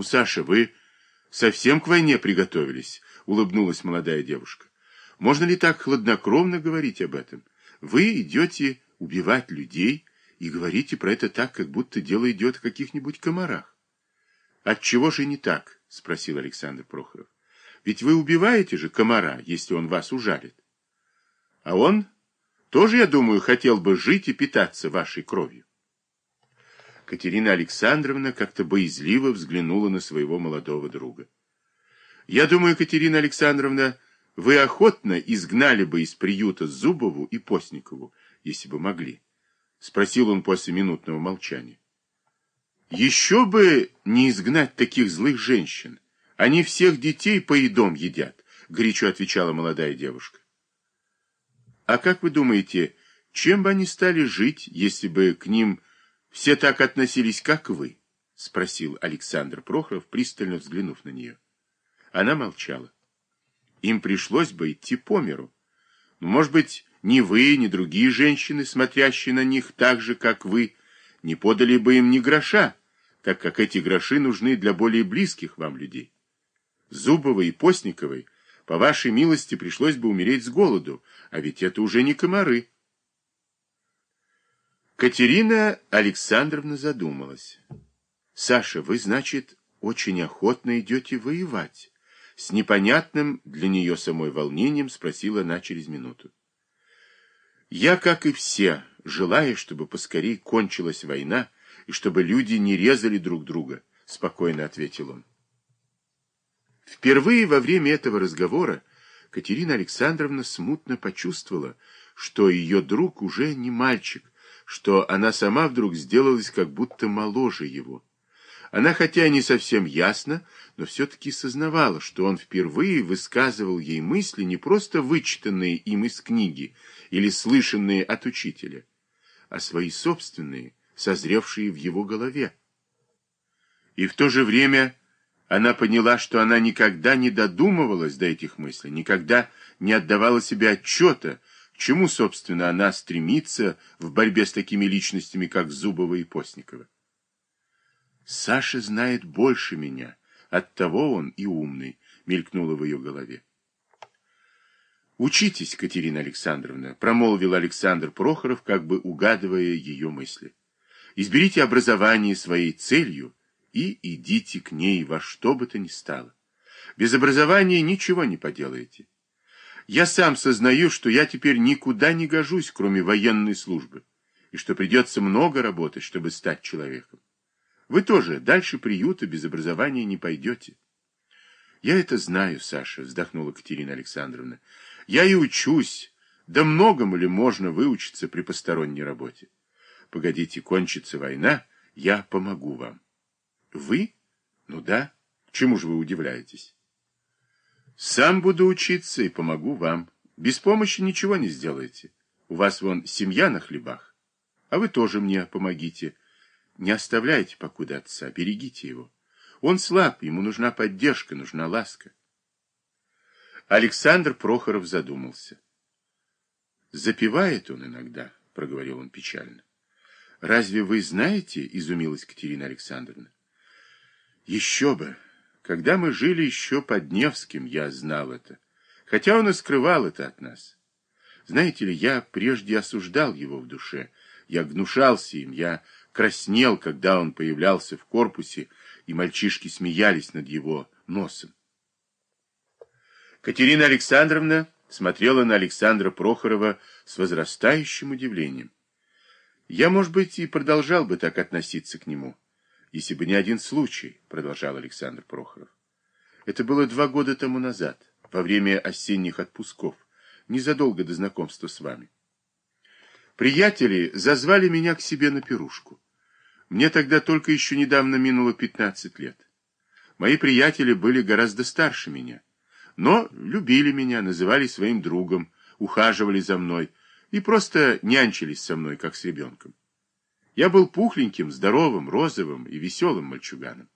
Ну, Саша, вы совсем к войне приготовились, улыбнулась молодая девушка. Можно ли так хладнокровно говорить об этом? Вы идете убивать людей и говорите про это так, как будто дело идет о каких-нибудь комарах. Отчего же не так? спросил Александр Прохоров. Ведь вы убиваете же комара, если он вас ужалит. А он тоже, я думаю, хотел бы жить и питаться вашей кровью. Катерина Александровна как-то боязливо взглянула на своего молодого друга. «Я думаю, Катерина Александровна, вы охотно изгнали бы из приюта Зубову и Постникову, если бы могли?» — спросил он после минутного молчания. «Еще бы не изгнать таких злых женщин. Они всех детей по едом едят», — горячо отвечала молодая девушка. «А как вы думаете, чем бы они стали жить, если бы к ним все так относились, как вы? — спросил Александр Прохоров, пристально взглянув на нее. Она молчала. Им пришлось бы идти по миру. Но, может быть, ни вы, ни другие женщины, смотрящие на них так же, как вы, не подали бы им ни гроша, так как эти гроши нужны для более близких вам людей. Зубовой и Постниковой, по вашей милости, пришлось бы умереть с голоду, а ведь это уже не комары. Катерина Александровна задумалась. «Саша, вы, значит, очень охотно идете воевать?» С непонятным для нее самой волнением спросила она через минуту. «Я, как и все, желаю, чтобы поскорей кончилась война и чтобы люди не резали друг друга», — спокойно ответил он. Впервые во время этого разговора Катерина Александровна смутно почувствовала, что ее друг уже не мальчик, что она сама вдруг сделалась как будто моложе его. Она, хотя и не совсем ясно, но все-таки сознавала, что он впервые высказывал ей мысли, не просто вычитанные им из книги или слышанные от учителя, а свои собственные, созревшие в его голове. И в то же время она поняла, что она никогда не додумывалась до этих мыслей, никогда не отдавала себе отчета, чему, собственно, она стремится в борьбе с такими личностями, как Зубова и Постникова? Саша знает больше меня, оттого он и умный, мелькнуло в ее голове. «Учитесь, Катерина Александровна», — промолвил Александр Прохоров, как бы угадывая ее мысли. «Изберите образование своей целью и идите к ней во что бы то ни стало. Без образования ничего не поделаете. Я сам сознаю, что я теперь никуда не гожусь, кроме военной службы, и что придется много работать, чтобы стать человеком. Вы тоже дальше приюта без образования не пойдете. Я это знаю, Саша, вздохнула Катерина Александровна. Я и учусь. Да многому ли можно выучиться при посторонней работе? Погодите, кончится война, я помогу вам. Вы? Ну да. Чему же вы удивляетесь? Сам буду учиться и помогу вам. Без помощи ничего не сделаете. У вас вон семья на хлебах. А вы тоже мне помогите. Не оставляйте покуда отца, берегите его. Он слаб, ему нужна поддержка, нужна ласка. Александр Прохоров задумался. «Запивает он иногда», — проговорил он печально. «Разве вы знаете?» — изумилась Катерина Александровна. «Еще бы! Когда мы жили еще под Невским, я знал это. Хотя он и скрывал это от нас. Знаете ли, я прежде осуждал его в душе. Я гнушался им, я краснел, когда он появлялся в корпусе, и мальчишки смеялись над его носом. Катерина Александровна смотрела на Александра Прохорова с возрастающим удивлением. Я, может быть, и продолжал бы так относиться к нему если бы не один случай, продолжал Александр Прохоров. Это было два года тому назад, во время осенних отпусков, незадолго до знакомства с вами. Приятели зазвали меня к себе на пирушку. Мне тогда только еще недавно минуло 15 лет. Мои приятели были гораздо старше меня, но любили меня, называли своим другом, ухаживали за мной и просто нянчились со мной, как с ребенком. Я был пухленьким, здоровым, розовым и веселым мальчуганом.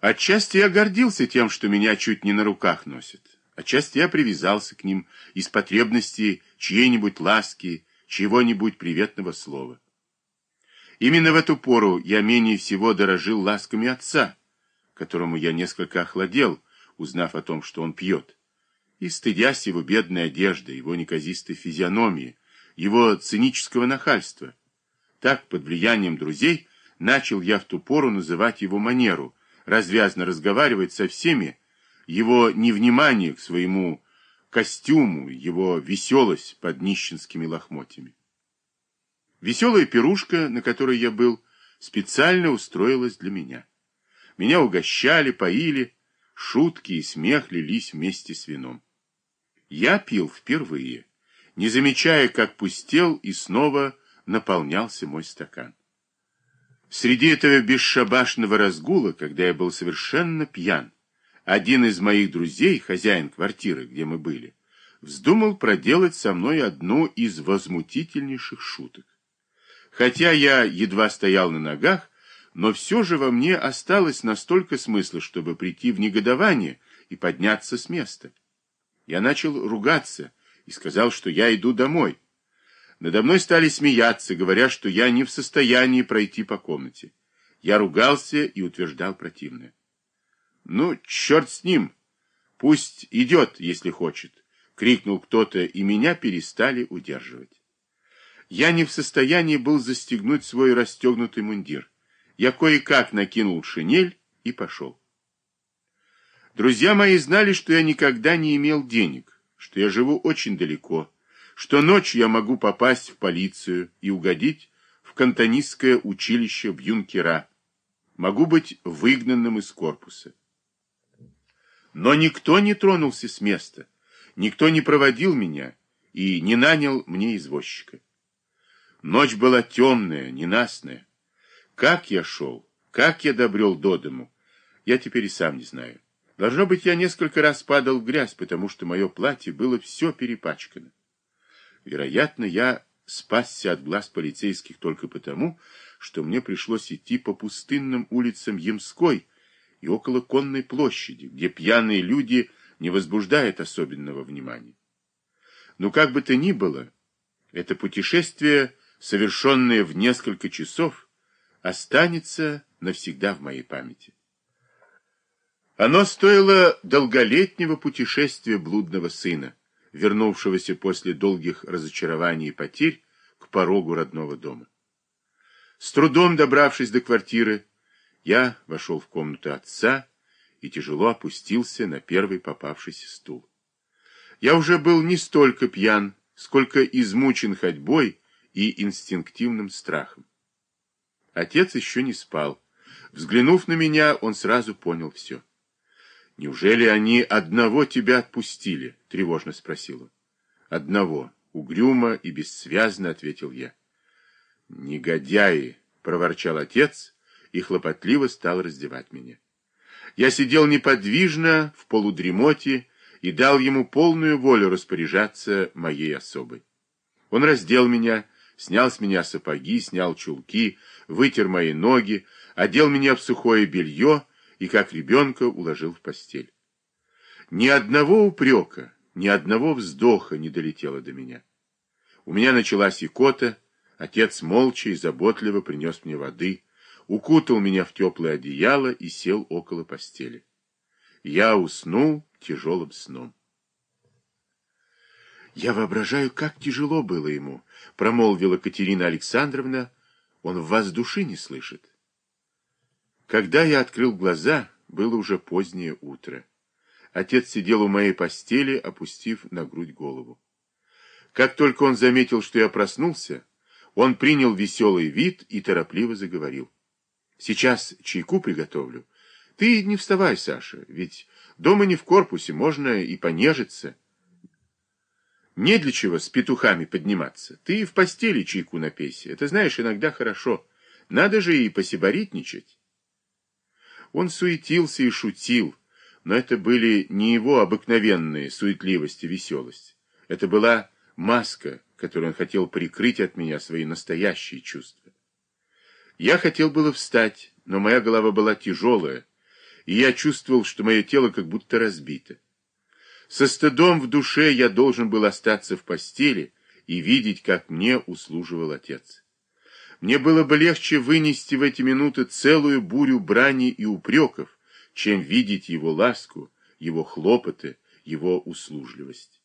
Отчасти я гордился тем, что меня чуть не на руках носят. Отчасти я привязался к ним из потребности чьей-нибудь ласки, чьего-нибудь приветного слова. Именно в эту пору я менее всего дорожил ласками отца, которому я несколько охладел, узнав о том, что он пьет, и стыдясь его бедной одежды, его неказистой физиономии, его цинического нахальства. Так, под влиянием друзей, начал я в ту пору называть его манеру, развязно разговаривать со всеми, его невнимание к своему костюму, его веселость под нищенскими лохмотьями. Веселая пирушка, на которой я был, специально устроилась для меня. Меня угощали, поили, шутки и смех лились вместе с вином. Я пил впервые, не замечая, как пустел и снова наполнялся мой стакан. Среди этого бесшабашного разгула, когда я был совершенно пьян, один из моих друзей, хозяин квартиры, где мы были, вздумал проделать со мной одну из возмутительнейших шуток. Хотя я едва стоял на ногах, но все же во мне осталось настолько смысла, чтобы прийти в негодование и подняться с места. Я начал ругаться и сказал, что я иду домой. Надо мной стали смеяться, говоря, что я не в состоянии пройти по комнате. Я ругался и утверждал противное. «Ну, черт с ним! Пусть идет, если хочет!» — крикнул кто-то, и меня перестали удерживать. Я не в состоянии был застегнуть свой расстегнутый мундир. Я кое-как накинул шинель и пошел. Друзья мои знали, что я никогда не имел денег, что я живу очень далеко, что ночью я могу попасть в полицию и угодить в кантонистское училище в юнкера, могу быть выгнанным из корпуса. Но никто не тронулся с места, никто не проводил меня и не нанял мне извозчика. Ночь была темная, ненастная. Как я шел, как я добрел до дому, я теперь и сам не знаю. Должно быть, я несколько раз падал в грязь, потому что мое платье было все перепачкано. Вероятно, я спасся от глаз полицейских только потому, что мне пришлось идти по пустынным улицам Ямской, и около конной площади, где пьяные люди не возбуждают особенного внимания. Но как бы то ни было, это путешествие, совершенное в несколько часов, останется навсегда в моей памяти. Оно стоило долголетнего путешествия блудного сына, вернувшегося после долгих разочарований и потерь к порогу родного дома. С трудом добравшись до квартиры, я вошел в комнату отца и тяжело опустился на первый попавшийся стул. Я уже был не столько пьян, сколько измучен ходьбой и инстинктивным страхом. Отец еще не спал. Взглянув на меня, он сразу понял все. «Неужели они одного тебя отпустили?» — тревожно спросил он. «Одного», — угрюмо и бессвязно ответил я. «Негодяи!» — проворчал отец и хлопотливо стал раздевать меня. Я сидел неподвижно, в полудремоте, и дал ему полную волю распоряжаться моей особой. Он раздел меня, снял с меня сапоги, снял чулки, вытер мои ноги, одел меня в сухое белье и, как ребенка, уложил в постель. Ни одного упрека, ни одного вздоха не долетело до меня. У меня началась икота, отец молча и заботливо принес мне воды, укутал меня в теплое одеяло и сел около постели. Я уснул тяжелым сном. «Я воображаю, как тяжело было ему», — промолвила Катерина Александровна. «Он в вас души не слышит». Когда я открыл глаза, было уже позднее утро. Отец сидел у моей постели, опустив на грудь голову. Как только он заметил, что я проснулся, он принял веселый вид и торопливо заговорил. Сейчас чайку приготовлю. Ты не вставай, Саша, ведь дома не в корпусе, можно и понежиться. Не для чего с петухами подниматься. Ты в постели чайку напейся. Это, знаешь, иногда хорошо. Надо же и посиборитничать. Он суетился и шутил, но это были не его обыкновенные суетливость и веселость. Это была маска, которую он хотел прикрыть от меня свои настоящие чувства. Я хотел было встать, но моя голова была тяжелая, и я чувствовал, что мое тело как будто разбито. Со стыдом в душе я должен был остаться в постели и видеть, как мне услуживал отец. Мне было бы легче вынести в эти минуты целую бурю брани и упреков, чем видеть его ласку, его хлопоты, его услужливость.